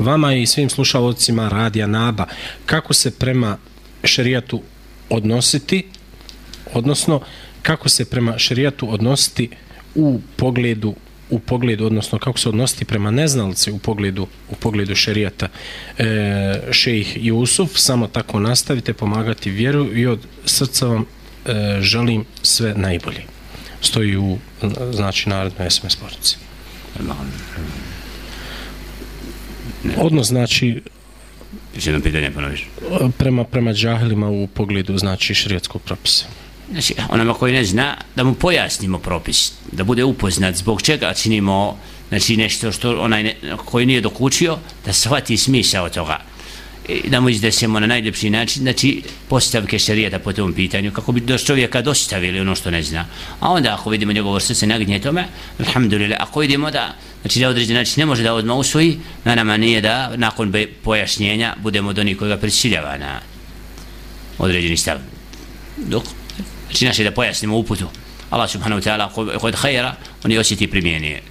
vama i svim slušalcima Radija Naba, kako se prema šerijatu odnositi, odnosno kako se prema šerijatu odnositi u pogledu u pogledu, odnosno kako se odnositi prema neznalci u pogledu, u pogledu šerijata e, šejih Jusuf, samo tako nastavite pomagati vjeru i od srca vam e, želim sve najbolje. Stoji u znači narodnoj SMS poruci. Odnos znači Još jedno pitanje ponoviš. prema, prema džahilima u pogledu znači šerijatskog propisa. Znači, onama koji ne zna, da mu pojasnimo propis, da bude upoznat zbog čega činimo znači, nešto što onaj ne, koji nije dokučio, da shvati smisao toga da mu iznesemo na najljepši način, znači postavke šarijata po tom pitanju, kako bi do čovjeka dostavili ono što ne zna. A onda ako vidimo njegovo srce nagnje tome, alhamdulillah, ako vidimo da znači da određen način ne može da odmah usvoji, na nama nije da nakon pojašnjenja budemo do nikoga prisiljava na određeni stav. Dok znači naše da pojasnimo uputu Allah subhanahu wa ta'ala kod hajera on je osjeti primjenije